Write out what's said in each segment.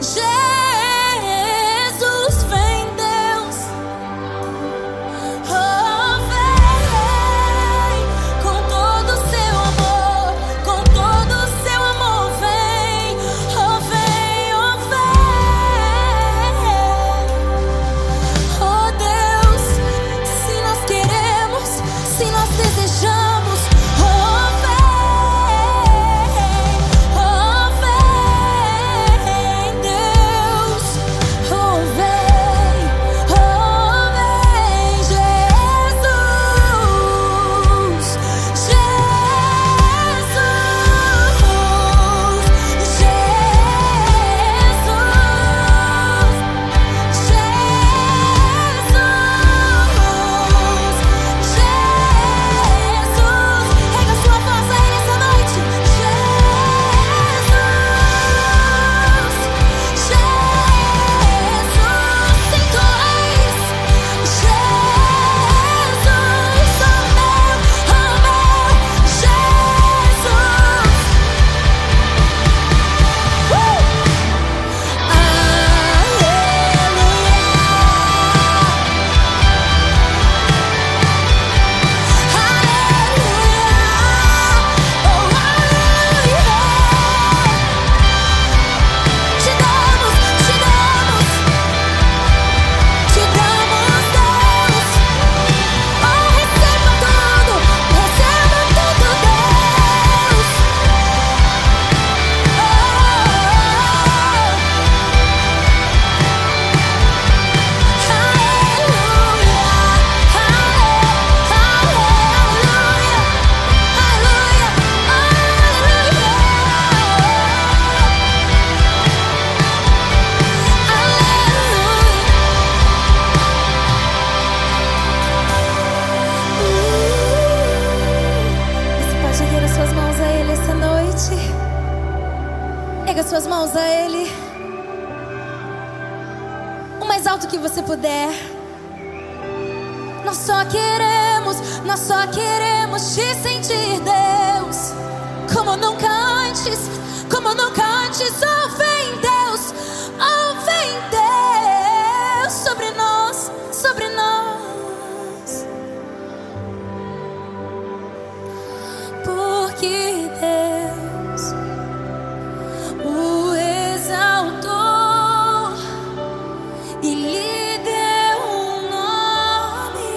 J'ai Erga suas mãos a Ele. O mais alto que você puder. Nós só queremos, nós só queremos te sentir, Deus. Como nunca antes, como nunca antes. e lhe deu um nome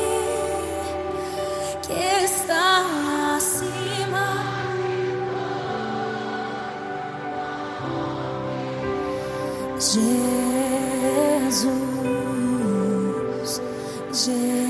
que está acima. Jesus, Jesus.